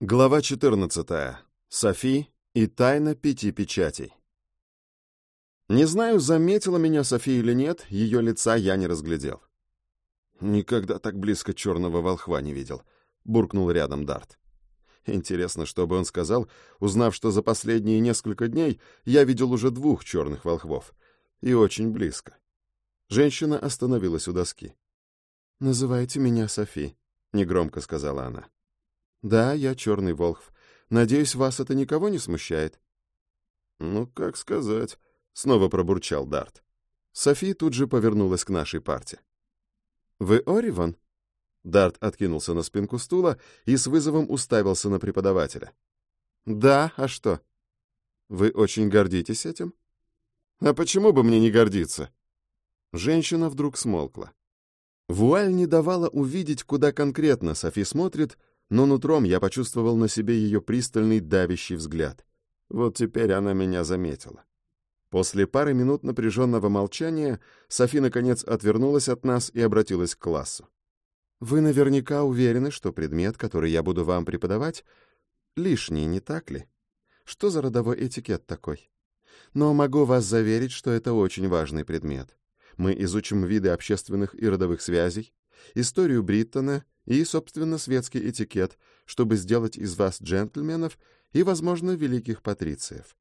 Глава 14. Софи и тайна пяти печатей. Не знаю, заметила меня Софи или нет, ее лица я не разглядел. «Никогда так близко черного волхва не видел», — буркнул рядом Дарт. Интересно, что бы он сказал, узнав, что за последние несколько дней я видел уже двух черных волхвов. И очень близко. Женщина остановилась у доски. «Называйте меня Софи», — негромко сказала она. «Да, я черный волхв. Надеюсь, вас это никого не смущает?» «Ну, как сказать», — снова пробурчал Дарт. Софи тут же повернулась к нашей парте. «Вы Ориван?» Дарт откинулся на спинку стула и с вызовом уставился на преподавателя. «Да, а что?» «Вы очень гордитесь этим?» «А почему бы мне не гордиться?» Женщина вдруг смолкла. Вуаль не давала увидеть, куда конкретно Софи смотрит, но нутром я почувствовал на себе ее пристальный давящий взгляд. Вот теперь она меня заметила. После пары минут напряженного молчания Софи наконец отвернулась от нас и обратилась к классу. «Вы наверняка уверены, что предмет, который я буду вам преподавать, лишний, не так ли? Что за родовой этикет такой? Но могу вас заверить, что это очень важный предмет. Мы изучим виды общественных и родовых связей, историю Бриттона и, собственно, светский этикет, чтобы сделать из вас джентльменов и, возможно, великих патрициев.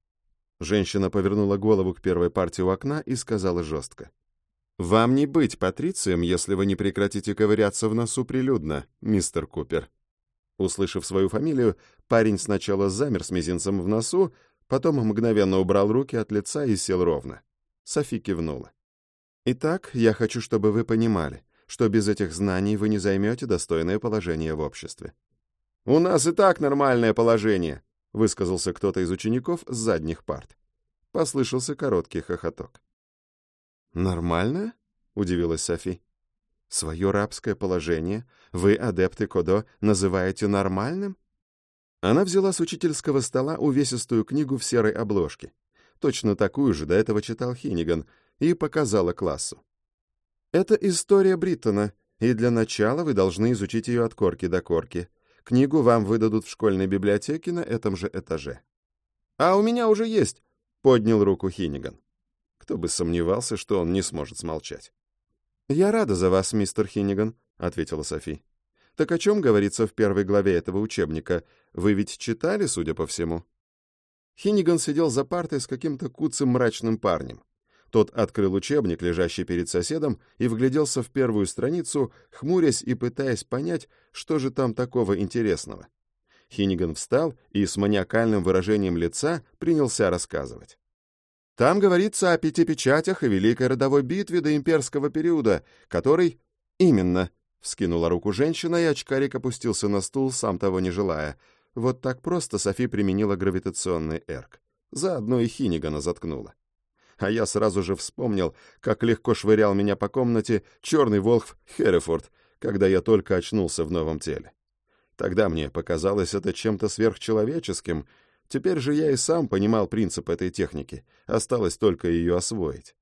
Женщина повернула голову к первой партии у окна и сказала жестко. «Вам не быть патрицием, если вы не прекратите ковыряться в носу прилюдно, мистер Купер». Услышав свою фамилию, парень сначала замер с мизинцем в носу, потом мгновенно убрал руки от лица и сел ровно. Софи кивнула. «Итак, я хочу, чтобы вы понимали что без этих знаний вы не займете достойное положение в обществе. «У нас и так нормальное положение», — высказался кто-то из учеников с задних парт. Послышался короткий хохоток. «Нормально?» — удивилась Софи. «Свое рабское положение вы, адепты Кодо, называете нормальным?» Она взяла с учительского стола увесистую книгу в серой обложке. Точно такую же до этого читал Хиниган и показала классу. Это история Бриттона, и для начала вы должны изучить ее от корки до корки. Книгу вам выдадут в школьной библиотеке на этом же этаже. «А у меня уже есть», — поднял руку Хиниган. Кто бы сомневался, что он не сможет смолчать. «Я рада за вас, мистер Хиниган», — ответила Софи. «Так о чем говорится в первой главе этого учебника? Вы ведь читали, судя по всему?» Хиниган сидел за партой с каким-то куцым мрачным парнем. Тот открыл учебник, лежащий перед соседом, и вгляделся в первую страницу, хмурясь и пытаясь понять, что же там такого интересного. Хиниган встал и с маниакальным выражением лица принялся рассказывать. Там говорится о пяти печатях и великой родовой битве до имперского периода, который... Именно, — вскинула руку женщина, и очкарик опустился на стул, сам того не желая. Вот так просто Софи применила гравитационный эрк. Заодно и Хинигана заткнула а я сразу же вспомнил, как легко швырял меня по комнате черный волхв Херефорд, когда я только очнулся в новом теле. Тогда мне показалось это чем-то сверхчеловеческим, теперь же я и сам понимал принцип этой техники, осталось только ее освоить.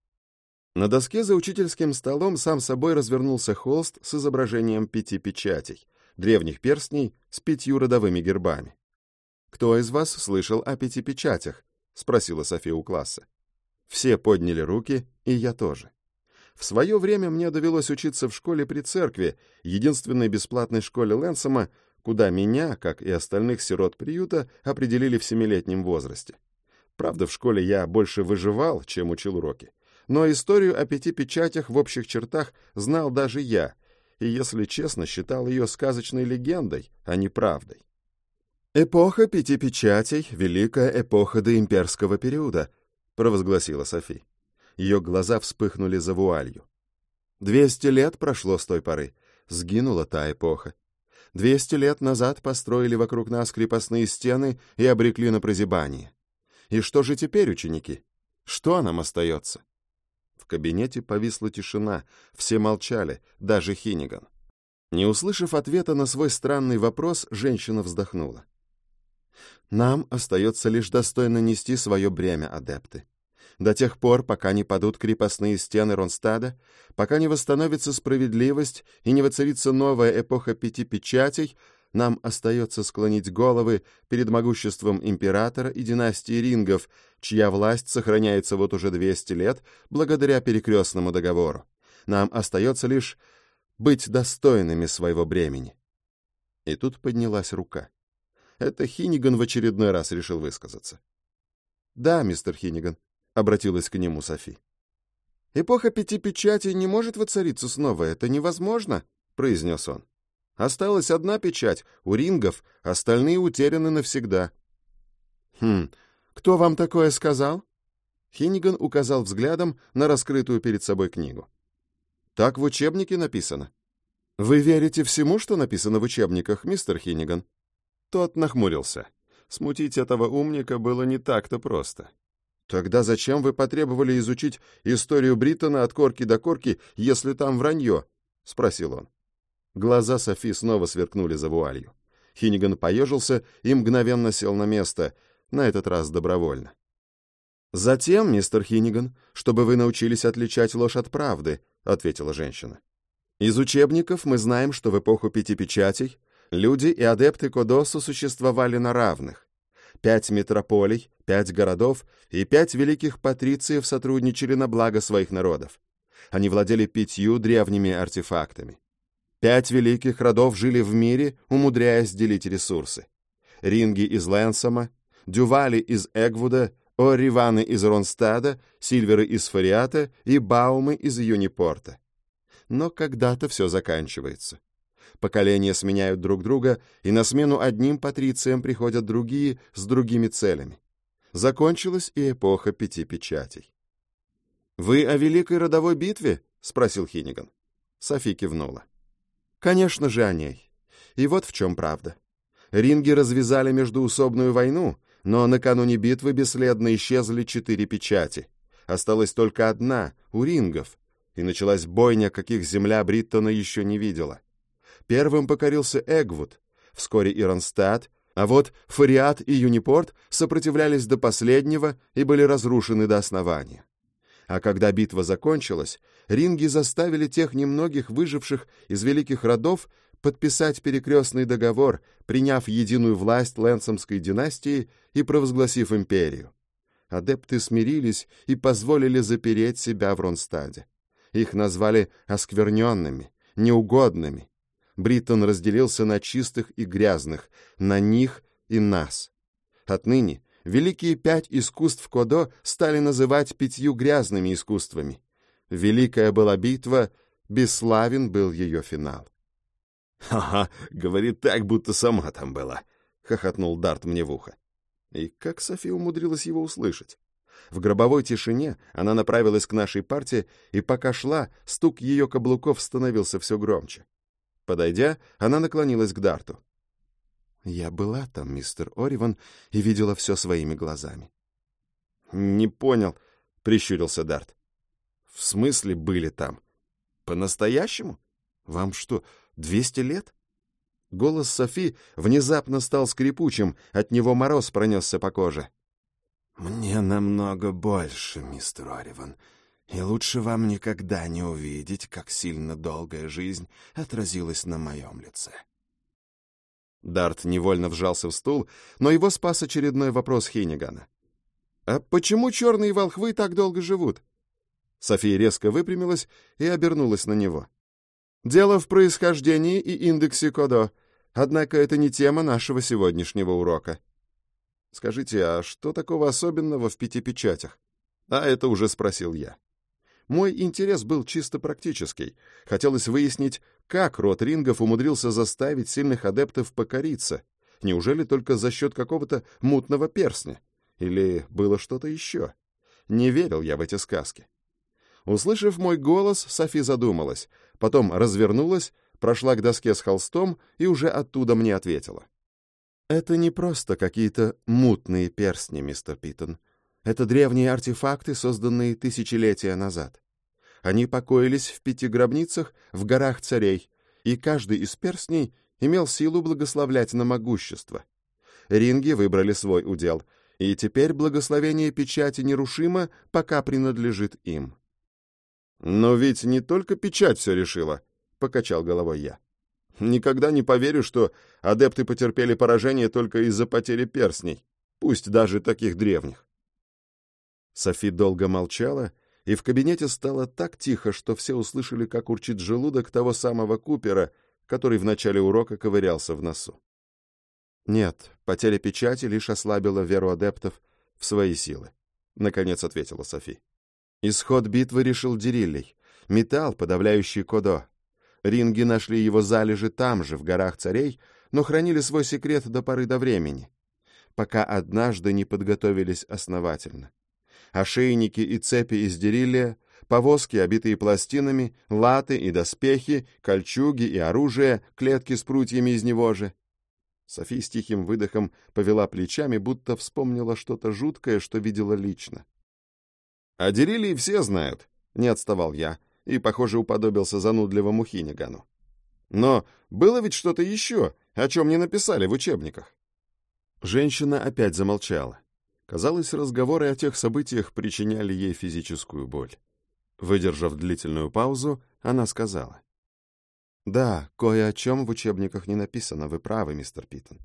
На доске за учительским столом сам собой развернулся холст с изображением пяти печатей, древних перстней с пятью родовыми гербами. «Кто из вас слышал о пяти печатях?» — спросила София у класса. Все подняли руки, и я тоже. В свое время мне довелось учиться в школе при церкви, единственной бесплатной школе Лэнсома, куда меня, как и остальных сирот приюта, определили в семилетнем возрасте. Правда, в школе я больше выживал, чем учил уроки. Но историю о пяти печатях в общих чертах знал даже я, и, если честно, считал ее сказочной легендой, а не правдой. Эпоха пяти печатей — великая эпоха доимперского периода —— провозгласила Софи. Ее глаза вспыхнули за вуалью. «Двести лет прошло с той поры. Сгинула та эпоха. Двести лет назад построили вокруг нас крепостные стены и обрекли на прозябание. И что же теперь, ученики? Что нам остается?» В кабинете повисла тишина, все молчали, даже Хиниган. Не услышав ответа на свой странный вопрос, женщина вздохнула. Нам остается лишь достойно нести свое бремя, адепты. До тех пор, пока не падут крепостные стены Ронстада, пока не восстановится справедливость и не воцарится новая эпоха пяти печатей, нам остается склонить головы перед могуществом императора и династии рингов, чья власть сохраняется вот уже 200 лет благодаря перекрестному договору. Нам остается лишь быть достойными своего бремени. И тут поднялась рука. Это Хиниган в очередной раз решил высказаться. «Да, мистер Хиниган», — обратилась к нему Софи. «Эпоха пяти печатей не может воцариться снова, это невозможно», — произнес он. «Осталась одна печать, у рингов, остальные утеряны навсегда». «Хм, кто вам такое сказал?» Хиниган указал взглядом на раскрытую перед собой книгу. «Так в учебнике написано». «Вы верите всему, что написано в учебниках, мистер Хиниган?» Тот нахмурился. Смутить этого умника было не так-то просто. Тогда зачем вы потребовали изучить историю Бриттона от корки до корки, если там вранье? — спросил он. Глаза Софи снова сверкнули за вуалью. Хиниган поежился и мгновенно сел на место, на этот раз добровольно. «Затем, мистер Хиниган, чтобы вы научились отличать ложь от правды», — ответила женщина. «Из учебников мы знаем, что в эпоху пяти печатей люди и адепты Кодосу существовали на равных пять метрополий, пять городов и пять великих патрициев сотрудничали на благо своих народов. Они владели пятью древними артефактами. Пять великих родов жили в мире, умудряясь делить ресурсы. Ринги из Лэнсома, Дювали из Эгвуда, О'Риваны из Ронстада, Сильверы из Фариата и Баумы из Юнипорта. Но когда-то все заканчивается. Поколения сменяют друг друга, и на смену одним патрициям приходят другие с другими целями. Закончилась и эпоха пяти печатей. «Вы о Великой родовой битве?» — спросил Хиниган. Софи кивнула. «Конечно же о ней. И вот в чем правда. Ринги развязали междуусобную войну, но накануне битвы бесследно исчезли четыре печати. Осталась только одна, у рингов, и началась бойня, каких земля Бриттона еще не видела. Первым покорился Эгвуд, вскоре Иронстад, а вот Фариат и Юнипорт сопротивлялись до последнего и были разрушены до основания. А когда битва закончилась, ринги заставили тех немногих выживших из великих родов подписать перекрестный договор, приняв единую власть Лэнсомской династии и провозгласив империю. Адепты смирились и позволили запереть себя в Ронстаде. Их назвали оскверненными, неугодными, Бриттон разделился на чистых и грязных, на них и нас. Отныне великие пять искусств Кодо стали называть пятью грязными искусствами. Великая была битва, бесславен был ее финал. «Ха-ха, говорит так, будто сама там была», — хохотнул Дарт мне в ухо. И как Софи умудрилась его услышать? В гробовой тишине она направилась к нашей парте, и пока шла, стук ее каблуков становился все громче. Подойдя, она наклонилась к Дарту. «Я была там, мистер Ориван, и видела все своими глазами». «Не понял», — прищурился Дарт. «В смысле были там? По-настоящему? Вам что, двести лет?» Голос Софи внезапно стал скрипучим, от него мороз пронесся по коже. «Мне намного больше, мистер Ориван. И лучше вам никогда не увидеть, как сильно долгая жизнь отразилась на моем лице. Дарт невольно вжался в стул, но его спас очередной вопрос Хинигана. «А почему черные волхвы так долго живут?» София резко выпрямилась и обернулась на него. «Дело в происхождении и индексе Кодо, однако это не тема нашего сегодняшнего урока. Скажите, а что такого особенного в пяти печатях?» «А это уже спросил я». Мой интерес был чисто практический. Хотелось выяснить, как род рингов умудрился заставить сильных адептов покориться. Неужели только за счет какого-то мутного перстня? Или было что-то еще? Не верил я в эти сказки. Услышав мой голос, Софи задумалась, потом развернулась, прошла к доске с холстом и уже оттуда мне ответила. «Это не просто какие-то мутные перстни, мистер Питон. Это древние артефакты, созданные тысячелетия назад. Они покоились в пяти гробницах в горах царей, и каждый из перстней имел силу благословлять на могущество. Ринги выбрали свой удел, и теперь благословение печати нерушимо, пока принадлежит им. «Но ведь не только печать все решила», — покачал головой я. Никогда не поверю, что адепты потерпели поражение только из-за потери перстней, пусть даже таких древних. Софи долго молчала, и в кабинете стало так тихо, что все услышали, как урчит желудок того самого Купера, который в начале урока ковырялся в носу. «Нет, потеря печати лишь ослабила веру адептов в свои силы», — наконец ответила Софи. Исход битвы решил Дириллей, металл, подавляющий Кодо. Ринги нашли его залежи там же, в горах царей, но хранили свой секрет до поры до времени, пока однажды не подготовились основательно ошейники и цепи из дериллия, повозки, обитые пластинами, латы и доспехи, кольчуги и оружие, клетки с прутьями из него же. Софи с тихим выдохом повела плечами, будто вспомнила что-то жуткое, что видела лично. — О Дерилии все знают, — не отставал я, и, похоже, уподобился занудливому Хиннигану. Но было ведь что-то еще, о чем не написали в учебниках. Женщина опять замолчала. Казалось, разговоры о тех событиях причиняли ей физическую боль. Выдержав длительную паузу, она сказала. «Да, кое о чем в учебниках не написано, вы правы, мистер Питон.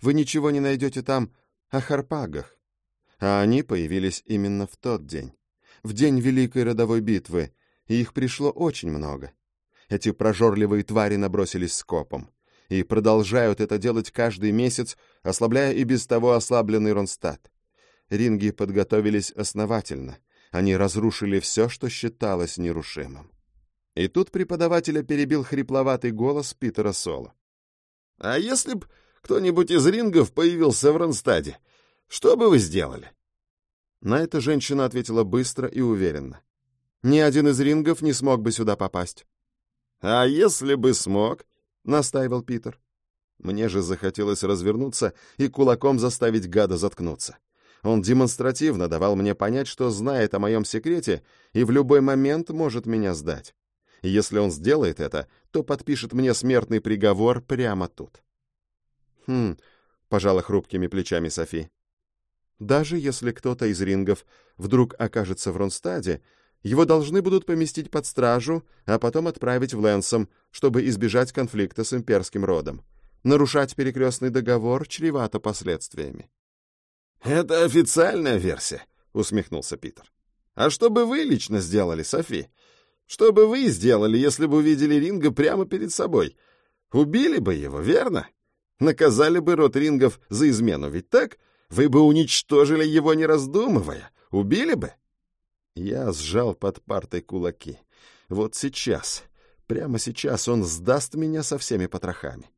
Вы ничего не найдете там о харпагах. А они появились именно в тот день, в день Великой Родовой Битвы, и их пришло очень много. Эти прожорливые твари набросились скопом и продолжают это делать каждый месяц, ослабляя и без того ослабленный Ронстадт ринги подготовились основательно. Они разрушили все, что считалось нерушимым. И тут преподавателя перебил хрипловатый голос Питера Соло. «А если б кто-нибудь из рингов появился в Ронстаде, что бы вы сделали?» На это женщина ответила быстро и уверенно. «Ни один из рингов не смог бы сюда попасть». «А если бы смог?» — настаивал Питер. Мне же захотелось развернуться и кулаком заставить гада заткнуться. Он демонстративно давал мне понять, что знает о моем секрете и в любой момент может меня сдать. Если он сделает это, то подпишет мне смертный приговор прямо тут. Хм, пожала хрупкими плечами Софи. Даже если кто-то из рингов вдруг окажется в Ронстаде, его должны будут поместить под стражу, а потом отправить в Лэнсом, чтобы избежать конфликта с имперским родом. Нарушать перекрестный договор чревато последствиями. «Это официальная версия», — усмехнулся Питер. «А что бы вы лично сделали, Софи? Что бы вы сделали, если бы увидели Ринга прямо перед собой? Убили бы его, верно? Наказали бы род Рингов за измену, ведь так? Вы бы уничтожили его, не раздумывая. Убили бы?» Я сжал под партой кулаки. Вот сейчас, прямо сейчас он сдаст меня со всеми потрохами.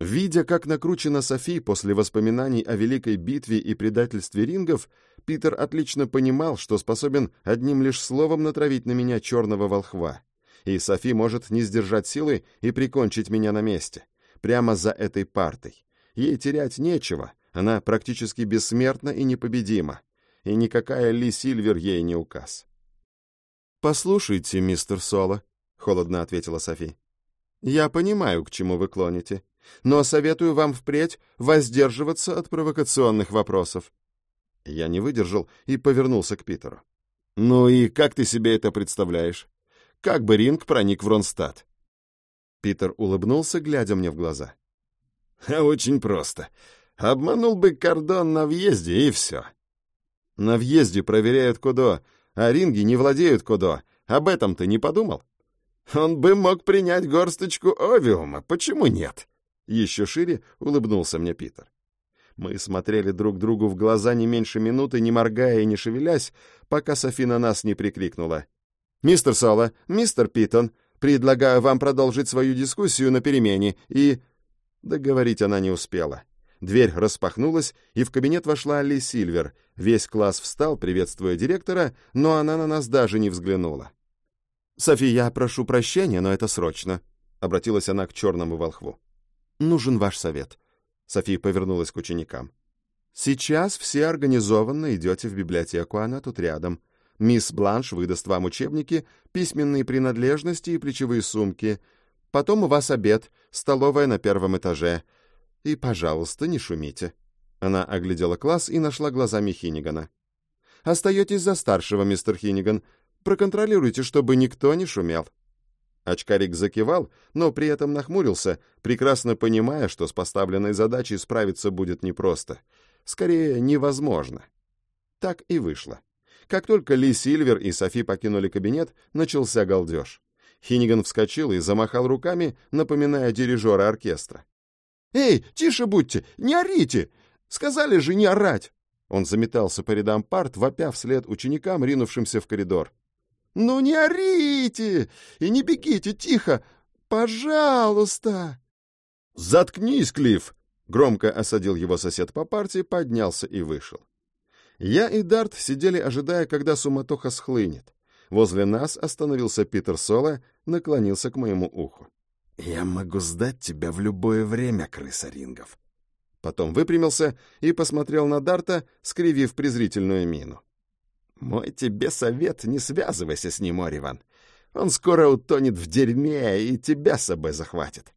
Видя, как накручена Софи после воспоминаний о великой битве и предательстве рингов, Питер отлично понимал, что способен одним лишь словом натравить на меня черного волхва. И Софи может не сдержать силы и прикончить меня на месте, прямо за этой партой. Ей терять нечего, она практически бессмертна и непобедима, и никакая Ли Сильвер ей не указ. «Послушайте, мистер Соло», — холодно ответила Софи. «Я понимаю, к чему вы клоните но советую вам впредь воздерживаться от провокационных вопросов». Я не выдержал и повернулся к Питеру. «Ну и как ты себе это представляешь? Как бы Ринг проник в Ронстадт?» Питер улыбнулся, глядя мне в глаза. «А очень просто. Обманул бы кордон на въезде, и все». «На въезде проверяют Кодо, а ринги не владеют Кодо. Об этом ты не подумал?» «Он бы мог принять горсточку овиума, почему нет?» Еще шире улыбнулся мне Питер. Мы смотрели друг другу в глаза не меньше минуты, не моргая и не шевелясь, пока Софи на нас не прикрикнула. «Мистер Соло, мистер Питон, предлагаю вам продолжить свою дискуссию на перемене и...» Договорить она не успела. Дверь распахнулась, и в кабинет вошла Ли Сильвер. Весь класс встал, приветствуя директора, но она на нас даже не взглянула. «Софи, я прошу прощения, но это срочно», — обратилась она к черному волхву нужен ваш совет». София повернулась к ученикам. «Сейчас все организованно идете в библиотеку, она тут рядом. Мисс Бланш выдаст вам учебники, письменные принадлежности и плечевые сумки. Потом у вас обед, столовая на первом этаже. И, пожалуйста, не шумите». Она оглядела класс и нашла глазами Хинигана. «Остаетесь за старшего, мистер Хиниган. Проконтролируйте, чтобы никто не шумел». Очкарик закивал, но при этом нахмурился, прекрасно понимая, что с поставленной задачей справиться будет непросто. Скорее, невозможно. Так и вышло. Как только Ли Сильвер и Софи покинули кабинет, начался галдеж. Хиниган вскочил и замахал руками, напоминая дирижера оркестра. «Эй, тише будьте! Не орите! Сказали же не орать!» Он заметался по рядам парт, вопя вслед ученикам, ринувшимся в коридор. «Ну не орите! И не бегите, тихо! Пожалуйста!» «Заткнись, Клифф!» — громко осадил его сосед по парте, поднялся и вышел. Я и Дарт сидели, ожидая, когда суматоха схлынет. Возле нас остановился Питер Соло, наклонился к моему уху. «Я могу сдать тебя в любое время, крыса рингов». Потом выпрямился и посмотрел на Дарта, скривив презрительную мину. «Мой тебе совет, не связывайся с ним, Ориван. Он скоро утонет в дерьме и тебя с собой захватит.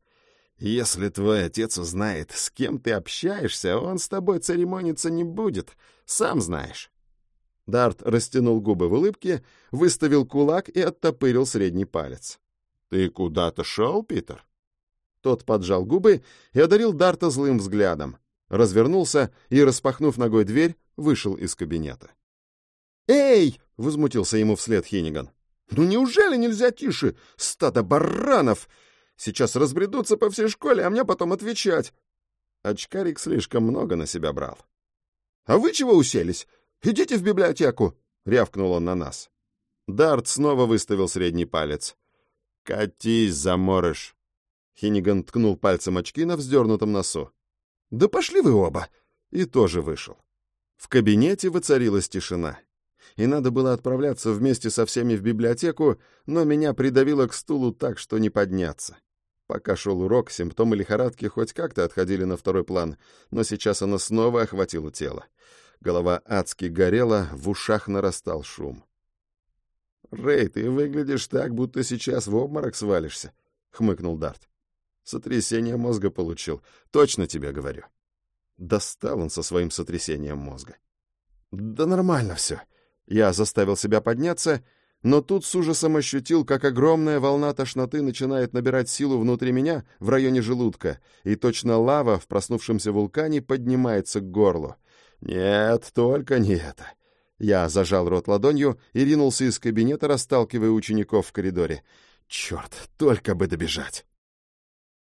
Если твой отец узнает, с кем ты общаешься, он с тобой церемониться не будет, сам знаешь». Дарт растянул губы в улыбке, выставил кулак и оттопырил средний палец. «Ты куда-то шел, Питер?» Тот поджал губы и одарил Дарта злым взглядом, развернулся и, распахнув ногой дверь, вышел из кабинета. «Эй!» — возмутился ему вслед Хиниган. «Ну неужели нельзя тише? Стадо баранов! Сейчас разбредутся по всей школе, а мне потом отвечать!» Очкарик слишком много на себя брал. «А вы чего уселись? Идите в библиотеку!» — рявкнул он на нас. Дарт снова выставил средний палец. «Катись, заморыш!» Хиниган ткнул пальцем очки на вздернутом носу. «Да пошли вы оба!» И тоже вышел. В кабинете воцарилась тишина и надо было отправляться вместе со всеми в библиотеку, но меня придавило к стулу так, что не подняться. Пока шел урок, симптомы лихорадки хоть как-то отходили на второй план, но сейчас она снова охватила тело. Голова адски горела, в ушах нарастал шум. «Рэй, ты выглядишь так, будто сейчас в обморок свалишься», — хмыкнул Дарт. «Сотрясение мозга получил, точно тебе говорю». Достал он со своим сотрясением мозга. «Да нормально все», я заставил себя подняться, но тут с ужасом ощутил, как огромная волна тошноты начинает набирать силу внутри меня в районе желудка, и точно лава в проснувшемся вулкане поднимается к горлу. Нет, только не это. Я зажал рот ладонью и ринулся из кабинета, расталкивая учеников в коридоре. Черт, только бы добежать.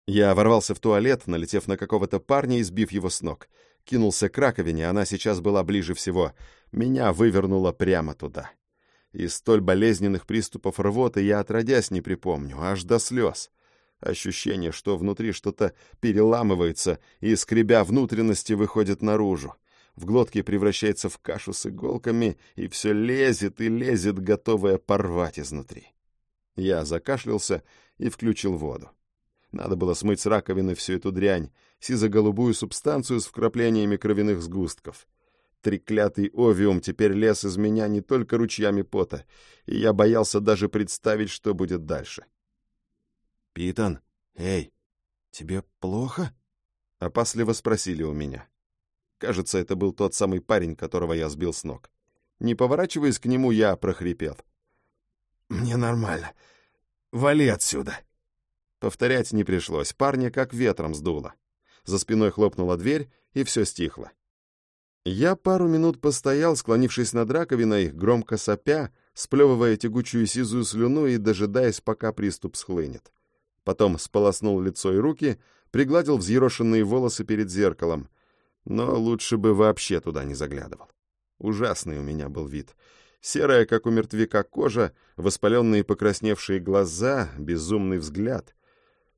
Я ворвался в туалет, налетев на какого-то парня и сбив его с ног. Кинулся к раковине, она сейчас была ближе всего. Меня вывернуло прямо туда. Из столь болезненных приступов рвоты я отродясь не припомню, аж до слез. Ощущение, что внутри что-то переламывается и, скребя внутренности, выходит наружу. В глотке превращается в кашу с иголками, и все лезет и лезет, готовое порвать изнутри. Я закашлялся и включил воду. Надо было смыть с раковины всю эту дрянь, сизо-голубую субстанцию с вкраплениями кровяных сгустков. Треклятый овиум теперь лез из меня не только ручьями пота, и я боялся даже представить, что будет дальше. «Питон, эй, тебе плохо?» — опасливо спросили у меня. Кажется, это был тот самый парень, которого я сбил с ног. Не поворачиваясь к нему, я прохрипел. «Мне нормально. Вали отсюда!» Повторять не пришлось, парня как ветром сдуло. За спиной хлопнула дверь, и все стихло. Я пару минут постоял, склонившись над раковиной, громко сопя, сплевывая тягучую сизую слюну и дожидаясь, пока приступ схлынет. Потом сполоснул лицо и руки, пригладил взъерошенные волосы перед зеркалом. Но лучше бы вообще туда не заглядывал. Ужасный у меня был вид. Серая, как у мертвяка, кожа, воспаленные покрасневшие глаза, безумный взгляд.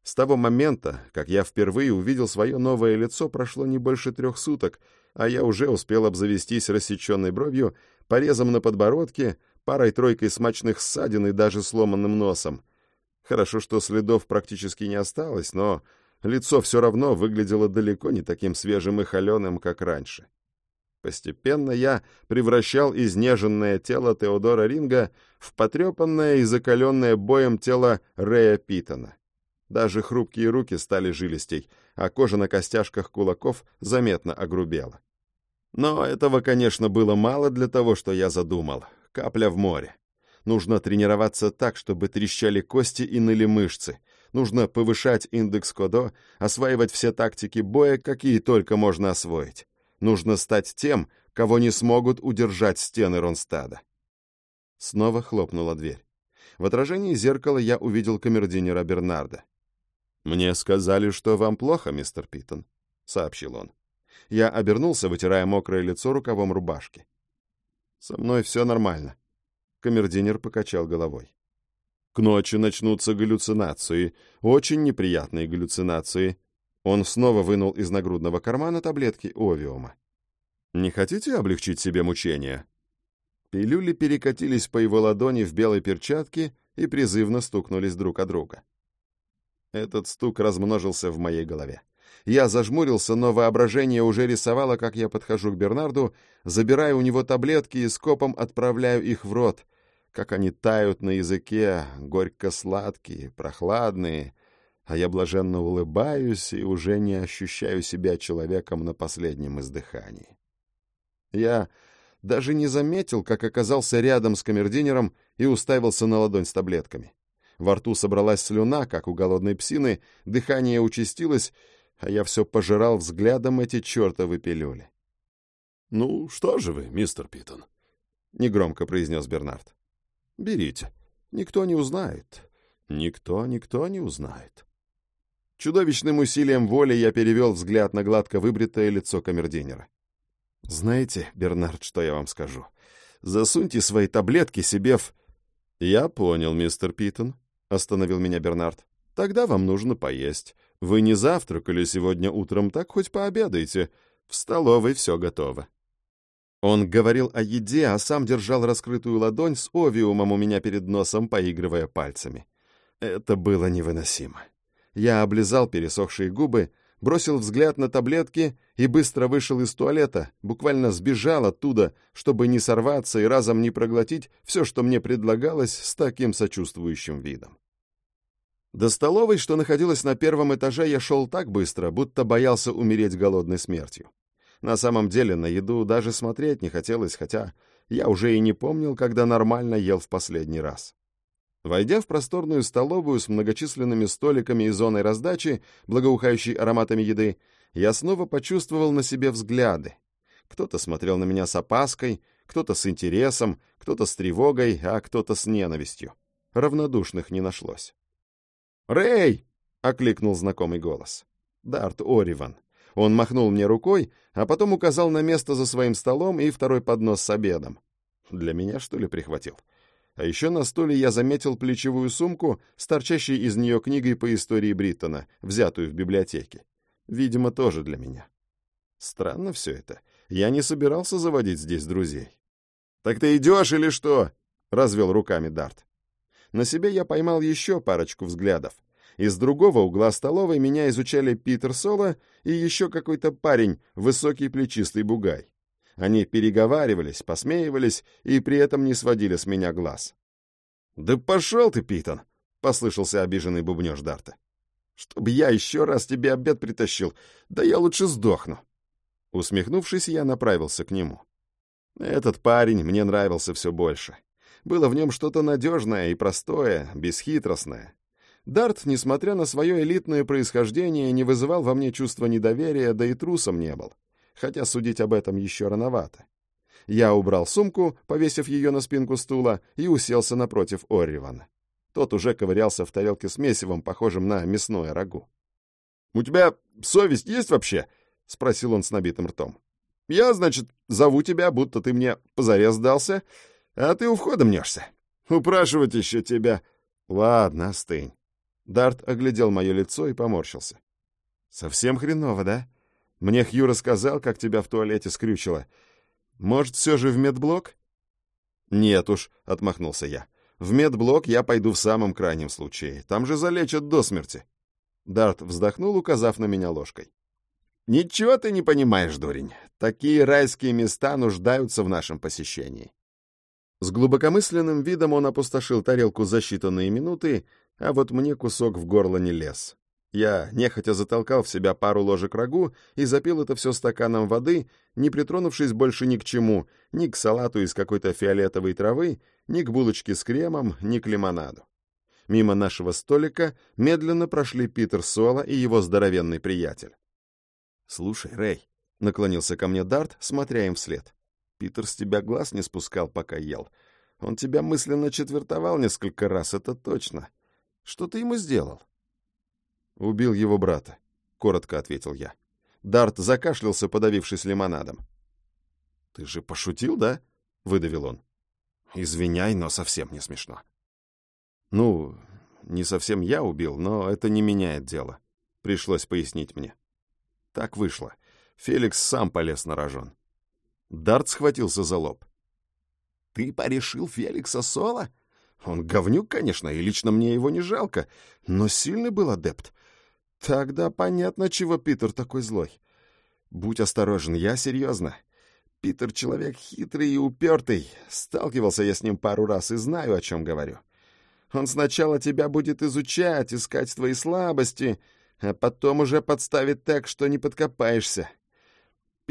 С того момента, как я впервые увидел свое новое лицо, прошло не больше трех суток, а я уже успел обзавестись рассеченной бровью, порезом на подбородке, парой-тройкой смачных ссадин и даже сломанным носом. Хорошо, что следов практически не осталось, но лицо все равно выглядело далеко не таким свежим и холеным, как раньше. Постепенно я превращал изнеженное тело Теодора Ринга в потрепанное и закаленное боем тело Рея Питона. Даже хрупкие руки стали жилистей, а кожа на костяшках кулаков заметно огрубела. Но этого, конечно, было мало для того, что я задумал. Капля в море. Нужно тренироваться так, чтобы трещали кости и ныли мышцы. Нужно повышать индекс Кодо, осваивать все тактики боя, какие только можно освоить. Нужно стать тем, кого не смогут удержать стены Ронстада. Снова хлопнула дверь. В отражении зеркала я увидел камердинера Бернарда. «Мне сказали, что вам плохо, мистер Питон», — сообщил он. Я обернулся, вытирая мокрое лицо рукавом рубашки. «Со мной все нормально». Камердинер покачал головой. «К ночи начнутся галлюцинации, очень неприятные галлюцинации». Он снова вынул из нагрудного кармана таблетки овиума. «Не хотите облегчить себе мучения?» Пилюли перекатились по его ладони в белой перчатке и призывно стукнулись друг о друга. Этот стук размножился в моей голове. Я зажмурился, но воображение уже рисовало, как я подхожу к Бернарду, забираю у него таблетки и скопом отправляю их в рот, как они тают на языке, горько-сладкие, прохладные, а я блаженно улыбаюсь и уже не ощущаю себя человеком на последнем издыхании. Я даже не заметил, как оказался рядом с камердинером и уставился на ладонь с таблетками. Во рту собралась слюна, как у голодной псины, дыхание участилось, а я все пожирал взглядом эти чертовы пилюли. «Ну, что же вы, мистер Питон?» — негромко произнес Бернард. «Берите. Никто не узнает. Никто, никто не узнает». Чудовищным усилием воли я перевел взгляд на гладко выбритое лицо камердинера. «Знаете, Бернард, что я вам скажу? Засуньте свои таблетки себе в...» «Я понял, мистер Питон», — остановил меня Бернард. «Тогда вам нужно поесть. Вы не завтракали сегодня утром, так хоть пообедайте. В столовой все готово». Он говорил о еде, а сам держал раскрытую ладонь с овиумом у меня перед носом, поигрывая пальцами. Это было невыносимо. Я облизал пересохшие губы, бросил взгляд на таблетки и быстро вышел из туалета, буквально сбежал оттуда, чтобы не сорваться и разом не проглотить все, что мне предлагалось с таким сочувствующим видом. До столовой, что находилась на первом этаже, я шел так быстро, будто боялся умереть голодной смертью. На самом деле на еду даже смотреть не хотелось, хотя я уже и не помнил, когда нормально ел в последний раз. Войдя в просторную столовую с многочисленными столиками и зоной раздачи, благоухающей ароматами еды, я снова почувствовал на себе взгляды. Кто-то смотрел на меня с опаской, кто-то с интересом, кто-то с тревогой, а кто-то с ненавистью. Равнодушных не нашлось. «Рэй!» — окликнул знакомый голос. Дарт Ориван. Он махнул мне рукой, а потом указал на место за своим столом и второй поднос с обедом. Для меня, что ли, прихватил? А еще на столе я заметил плечевую сумку с торчащей из нее книгой по истории Бриттона, взятую в библиотеке. Видимо, тоже для меня. Странно все это. Я не собирался заводить здесь друзей. «Так ты идешь или что?» — развел руками Дарт. На себе я поймал еще парочку взглядов. Из другого угла столовой меня изучали Питер Соло и еще какой-то парень, высокий плечистый бугай. Они переговаривались, посмеивались и при этом не сводили с меня глаз. «Да пошел ты, Питон!» — послышался обиженный бубнеж Дарта. «Чтоб я еще раз тебе обед притащил, да я лучше сдохну!» Усмехнувшись, я направился к нему. Этот парень мне нравился все больше. Было в нем что-то надежное и простое, бесхитростное. Дарт, несмотря на свое элитное происхождение, не вызывал во мне чувства недоверия, да и трусом не был. Хотя судить об этом еще рановато. Я убрал сумку, повесив ее на спинку стула, и уселся напротив Орривана. Тот уже ковырялся в тарелке с месивом, похожим на мясное рагу. «У тебя совесть есть вообще?» — спросил он с набитым ртом. «Я, значит, зову тебя, будто ты мне позарез дался, а ты у входа мнешься. Упрашивать еще тебя. Ладно, остынь. Дарт оглядел мое лицо и поморщился. Совсем хреново, да? Мне Хью рассказал, как тебя в туалете скрючило. Может, все же в медблок? Нет уж, отмахнулся я. В медблок я пойду в самом крайнем случае. Там же залечат до смерти. Дарт вздохнул, указав на меня ложкой. «Ничего ты не понимаешь, дурень. Такие райские места нуждаются в нашем посещении. С глубокомысленным видом он опустошил тарелку за считанные минуты, а вот мне кусок в горло не лез. Я нехотя затолкал в себя пару ложек рагу и запил это все стаканом воды, не притронувшись больше ни к чему, ни к салату из какой-то фиолетовой травы, ни к булочке с кремом, ни к лимонаду. Мимо нашего столика медленно прошли Питер Соло и его здоровенный приятель. «Слушай, Рэй», — наклонился ко мне Дарт, смотря им вслед. «Питер с тебя глаз не спускал, пока ел. Он тебя мысленно четвертовал несколько раз, это точно. Что ты ему сделал?» «Убил его брата», — коротко ответил я. Дарт закашлялся, подавившись лимонадом. «Ты же пошутил, да?» — выдавил он. «Извиняй, но совсем не смешно». «Ну, не совсем я убил, но это не меняет дело», — пришлось пояснить мне. Так вышло. Феликс сам полез на рожон. Дарт схватился за лоб. «Ты порешил Феликса Соло?» Он говнюк, конечно, и лично мне его не жалко, но сильный был адепт. Тогда понятно, чего Питер такой злой. Будь осторожен, я серьезно. Питер человек хитрый и упертый. Сталкивался я с ним пару раз и знаю, о чем говорю. Он сначала тебя будет изучать, искать твои слабости, а потом уже подставит так, что не подкопаешься.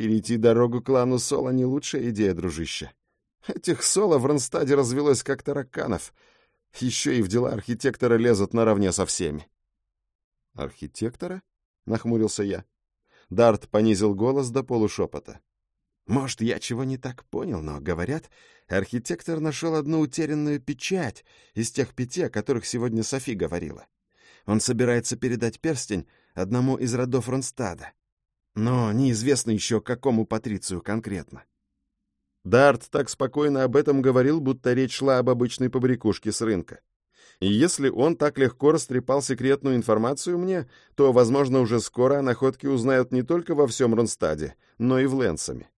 Перейти дорогу клану Соло не лучшая идея, дружище. Этих Соло в Ронстаде развелось как тараканов. Еще и в дела архитектора лезут наравне со всеми. «Архитектора?» — нахмурился я. Дарт понизил голос до полушепота. «Может, я чего не так понял, но, говорят, архитектор нашел одну утерянную печать из тех пяти, о которых сегодня Софи говорила. Он собирается передать перстень одному из родов Ронстада. Но неизвестно еще, какому патрицию конкретно. Дарт так спокойно об этом говорил, будто речь шла об обычной побрякушке с рынка. И если он так легко растрепал секретную информацию мне, то, возможно, уже скоро о находке узнают не только во всем Ронстаде, но и в Лэнсами.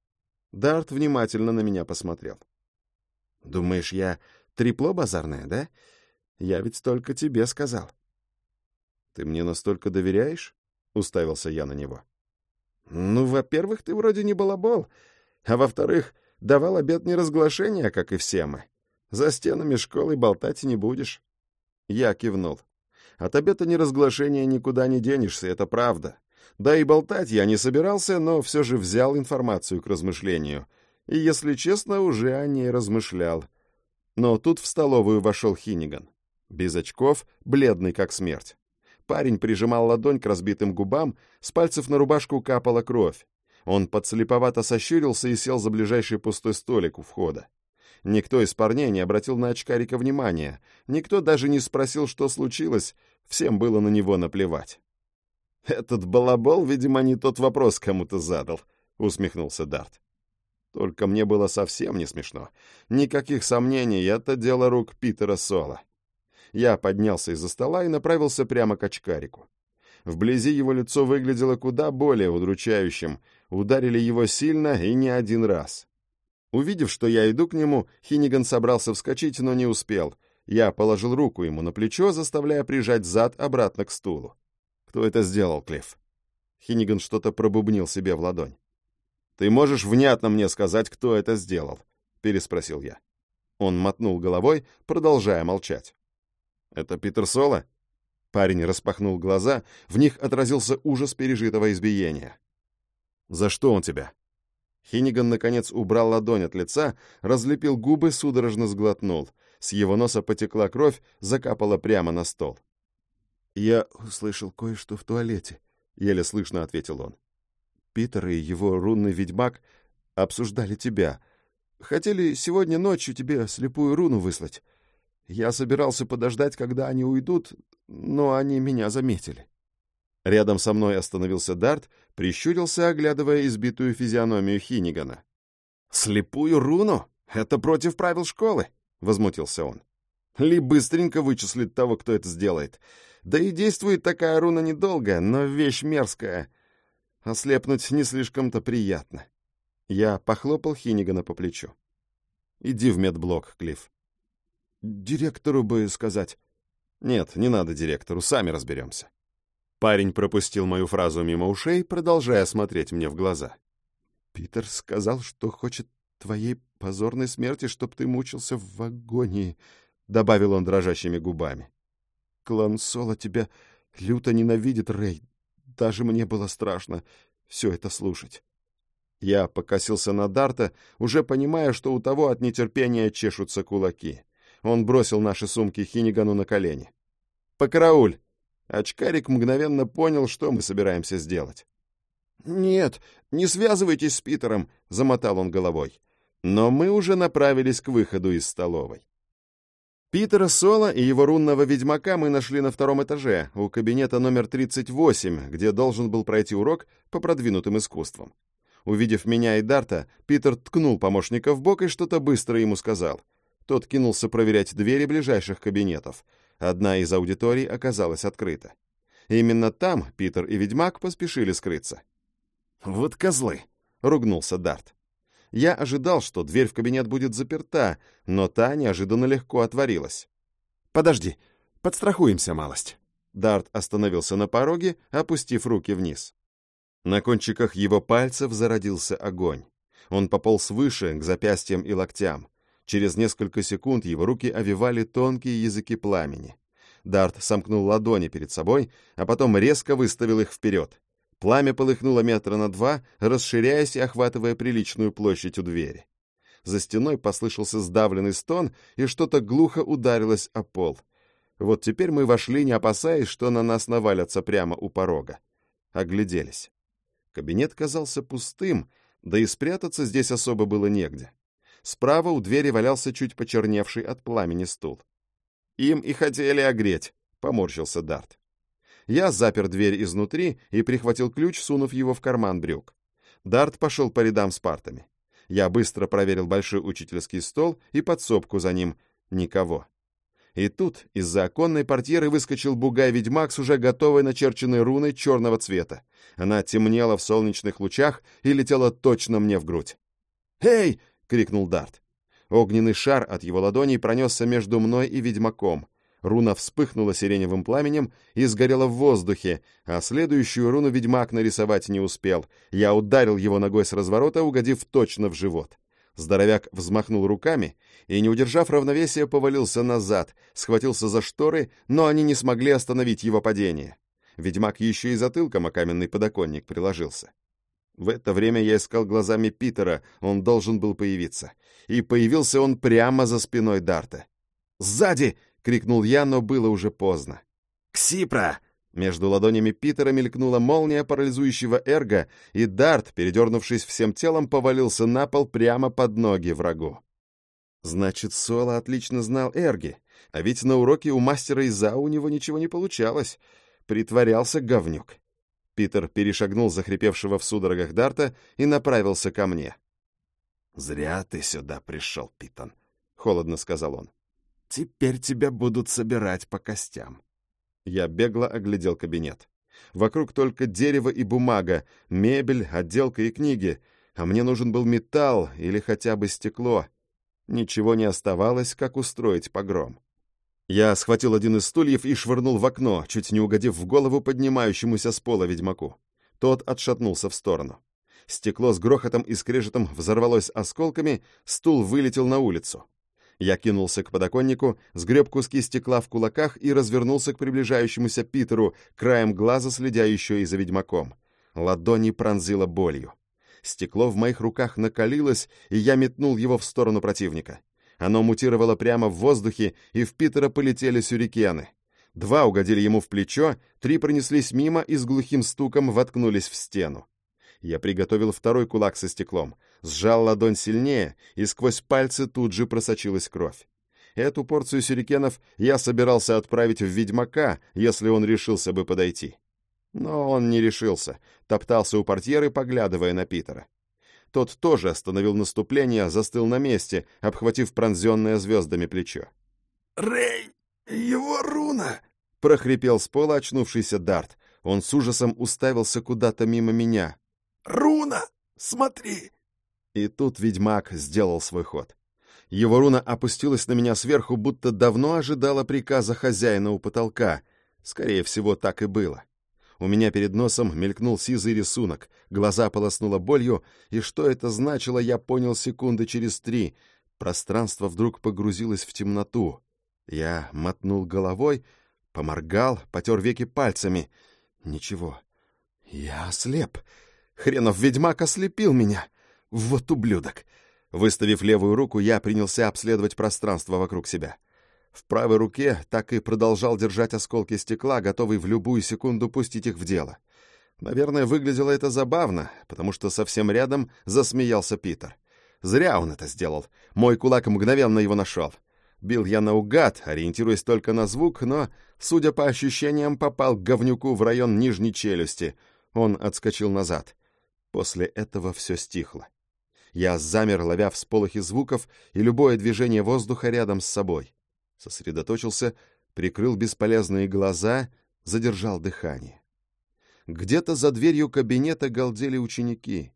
Дарт внимательно на меня посмотрел. «Думаешь, я трепло базарное, да? Я ведь только тебе сказал». «Ты мне настолько доверяешь?» — уставился я на него. «Ну, во-первых, ты вроде не балабол, а во-вторых, давал обет неразглашения, как и все мы. За стенами школы болтать не будешь». Я кивнул. От обета неразглашения никуда не денешься, это правда. Да и болтать я не собирался, но все же взял информацию к размышлению. И, если честно, уже о ней размышлял. Но тут в столовую вошел Хиниган. Без очков, бледный как смерть. Парень прижимал ладонь к разбитым губам, с пальцев на рубашку капала кровь. Он подслеповато сощурился и сел за ближайший пустой столик у входа. Никто из парней не обратил на очкарика внимания, никто даже не спросил, что случилось, всем было на него наплевать. «Этот балабол, видимо, не тот вопрос кому-то задал», — усмехнулся Дарт. Только мне было совсем не смешно. Никаких сомнений, это дело рук Питера Сола. Я поднялся из-за стола и направился прямо к очкарику. Вблизи его лицо выглядело куда более удручающим. Ударили его сильно и не один раз. Увидев, что я иду к нему, Хиниган собрался вскочить, но не успел. Я положил руку ему на плечо, заставляя прижать зад обратно к стулу. «Кто это сделал, Клифф?» Хиниган что-то пробубнил себе в ладонь. «Ты можешь внятно мне сказать, кто это сделал?» — переспросил я. Он мотнул головой, продолжая молчать. «Это Питер Соло?» Парень распахнул глаза, в них отразился ужас пережитого избиения. «За что он тебя?» Хиниган, наконец, убрал ладонь от лица, разлепил губы, судорожно сглотнул. С его носа потекла кровь, закапала прямо на стол. «Я услышал кое-что в туалете», — еле слышно ответил он. «Питер и его рунный ведьмак обсуждали тебя. Хотели сегодня ночью тебе слепую руну выслать. Я собирался подождать, когда они уйдут, но они меня заметили». Рядом со мной остановился Дарт, прищурился, оглядывая избитую физиономию Хинигана. «Слепую руну? Это против правил школы!» — возмутился он. «Ли быстренько вычислит того, кто это сделает. Да и действует такая руна недолго, но вещь мерзкая. Ослепнуть не слишком-то приятно». Я похлопал Хинигана по плечу. «Иди в медблок, Клифф». «Директору бы сказать». «Нет, не надо директору, сами разберемся». Парень пропустил мою фразу мимо ушей, продолжая смотреть мне в глаза. «Питер сказал, что хочет твоей позорной смерти, чтоб ты мучился в агонии», — добавил он дрожащими губами. «Клан Соло тебя люто ненавидит Рэй. Даже мне было страшно все это слушать. Я покосился на Дарта, уже понимая, что у того от нетерпения чешутся кулаки. Он бросил наши сумки Хинигану на колени. «Покарауль!» Очкарик мгновенно понял, что мы собираемся сделать. «Нет, не связывайтесь с Питером», — замотал он головой. Но мы уже направились к выходу из столовой. Питера Соло и его рунного ведьмака мы нашли на втором этаже, у кабинета номер 38, где должен был пройти урок по продвинутым искусствам. Увидев меня и Дарта, Питер ткнул помощника в бок и что-то быстро ему сказал. Тот кинулся проверять двери ближайших кабинетов. Одна из аудиторий оказалась открыта. Именно там Питер и ведьмак поспешили скрыться. «Вот козлы!» — ругнулся Дарт. Я ожидал, что дверь в кабинет будет заперта, но та неожиданно легко отворилась. «Подожди, подстрахуемся малость». Дарт остановился на пороге, опустив руки вниз. На кончиках его пальцев зародился огонь. Он пополз выше, к запястьям и локтям. Через несколько секунд его руки овивали тонкие языки пламени. Дарт сомкнул ладони перед собой, а потом резко выставил их вперед. Пламя полыхнуло метра на два, расширяясь и охватывая приличную площадь у двери. За стеной послышался сдавленный стон, и что-то глухо ударилось о пол. Вот теперь мы вошли, не опасаясь, что на нас навалятся прямо у порога. Огляделись. Кабинет казался пустым, да и спрятаться здесь особо было негде. Справа у двери валялся чуть почерневший от пламени стул. «Им и хотели огреть», — поморщился Дарт. Я запер дверь изнутри и прихватил ключ, сунув его в карман брюк. Дарт пошел по рядам с партами. Я быстро проверил большой учительский стол и подсобку за ним. Никого. И тут из-за оконной портьеры выскочил бугай-ведьмак с уже готовой начерченной руной черного цвета. Она темнела в солнечных лучах и летела точно мне в грудь. «Эй!» — крикнул Дарт. Огненный шар от его ладоней пронесся между мной и ведьмаком. Руна вспыхнула сиреневым пламенем и сгорела в воздухе, а следующую руну ведьмак нарисовать не успел. Я ударил его ногой с разворота, угодив точно в живот. Здоровяк взмахнул руками и, не удержав равновесия, повалился назад, схватился за шторы, но они не смогли остановить его падение. Ведьмак еще и затылком о каменный подоконник приложился. В это время я искал глазами Питера, он должен был появиться. И появился он прямо за спиной Дарта. «Сзади!» — крикнул я, но было уже поздно. «Ксипра!» Между ладонями Питера мелькнула молния парализующего эрга, и Дарт, передернувшись всем телом, повалился на пол прямо под ноги врагу. Значит, Соло отлично знал эрги, а ведь на уроке у мастера Иза у него ничего не получалось. Притворялся говнюк. Питер перешагнул захрипевшего в судорогах Дарта и направился ко мне. «Зря ты сюда пришел, Питон», — холодно сказал он. Теперь тебя будут собирать по костям. Я бегло оглядел кабинет. Вокруг только дерево и бумага, мебель, отделка и книги, а мне нужен был металл или хотя бы стекло. Ничего не оставалось, как устроить погром. Я схватил один из стульев и швырнул в окно, чуть не угодив в голову поднимающемуся с пола ведьмаку. Тот отшатнулся в сторону. Стекло с грохотом и скрежетом взорвалось осколками, стул вылетел на улицу. Я кинулся к подоконнику, сгреб куски стекла в кулаках и развернулся к приближающемуся Питеру, краем глаза следя еще и за ведьмаком. Ладони пронзило болью. Стекло в моих руках накалилось, и я метнул его в сторону противника. Оно мутировало прямо в воздухе, и в Питера полетели сюрикены. Два угодили ему в плечо, три пронеслись мимо и с глухим стуком воткнулись в стену. Я приготовил второй кулак со стеклом, сжал ладонь сильнее, и сквозь пальцы тут же просочилась кровь. Эту порцию сюрикенов я собирался отправить в ведьмака, если он решился бы подойти. Но он не решился, топтался у портьеры, поглядывая на Питера. Тот тоже остановил наступление, застыл на месте, обхватив пронзенное звездами плечо. «Рэй, его руна!» — прохрипел с пола очнувшийся Дарт. Он с ужасом уставился куда-то мимо меня. Руна! Смотри!» И тут ведьмак сделал свой ход. Его руна опустилась на меня сверху, будто давно ожидала приказа хозяина у потолка. Скорее всего, так и было. У меня перед носом мелькнул сизый рисунок, глаза полоснуло болью, и что это значило, я понял секунды через три. Пространство вдруг погрузилось в темноту. Я мотнул головой, Поморгал, потер веки пальцами. Ничего. Я ослеп. Хренов ведьмак ослепил меня. Вот ублюдок. Выставив левую руку, я принялся обследовать пространство вокруг себя. В правой руке так и продолжал держать осколки стекла, готовый в любую секунду пустить их в дело. Наверное, выглядело это забавно, потому что совсем рядом засмеялся Питер. Зря он это сделал. Мой кулак мгновенно его нашел. Бил я наугад, ориентируясь только на звук, но, судя по ощущениям, попал к говнюку в район нижней челюсти. Он отскочил назад. После этого все стихло. Я замер, ловя всполохи звуков и любое движение воздуха рядом с собой. Сосредоточился, прикрыл бесполезные глаза, задержал дыхание. Где-то за дверью кабинета галдели ученики.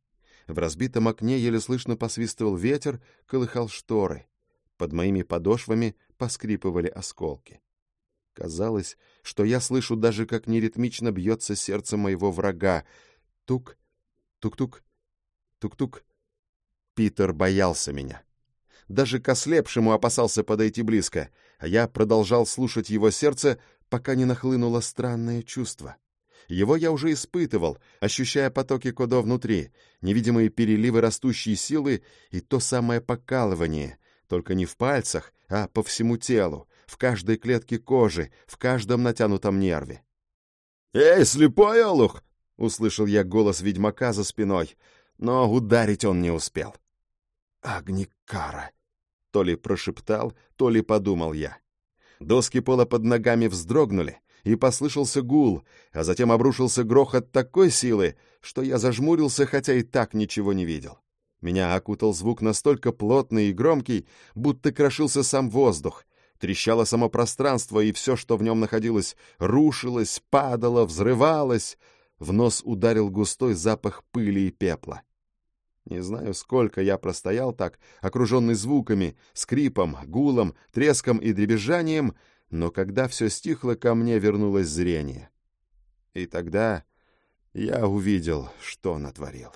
В разбитом окне еле слышно посвистывал ветер, колыхал шторы. Под моими подошвами поскрипывали осколки. Казалось, что я слышу даже, как неритмично бьется сердце моего врага. Тук, тук-тук, тук-тук. Питер боялся меня. Даже к ослепшему опасался подойти близко, а я продолжал слушать его сердце, пока не нахлынуло странное чувство. Его я уже испытывал, ощущая потоки кодов внутри, невидимые переливы растущей силы и то самое покалывание, только не в пальцах, а по всему телу, в каждой клетке кожи, в каждом натянутом нерве. «Эй, слепой олух!» — услышал я голос ведьмака за спиной, но ударить он не успел. «Агникара!» — то ли прошептал, то ли подумал я. Доски пола под ногами вздрогнули, и послышался гул, а затем обрушился грохот такой силы, что я зажмурился, хотя и так ничего не видел. Меня окутал звук настолько плотный и громкий, будто крошился сам воздух. Трещало само пространство, и все, что в нем находилось, рушилось, падало, взрывалось. В нос ударил густой запах пыли и пепла. Не знаю, сколько я простоял так, окруженный звуками, скрипом, гулом, треском и дребезжанием, но когда все стихло, ко мне вернулось зрение. И тогда я увидел, что натворил.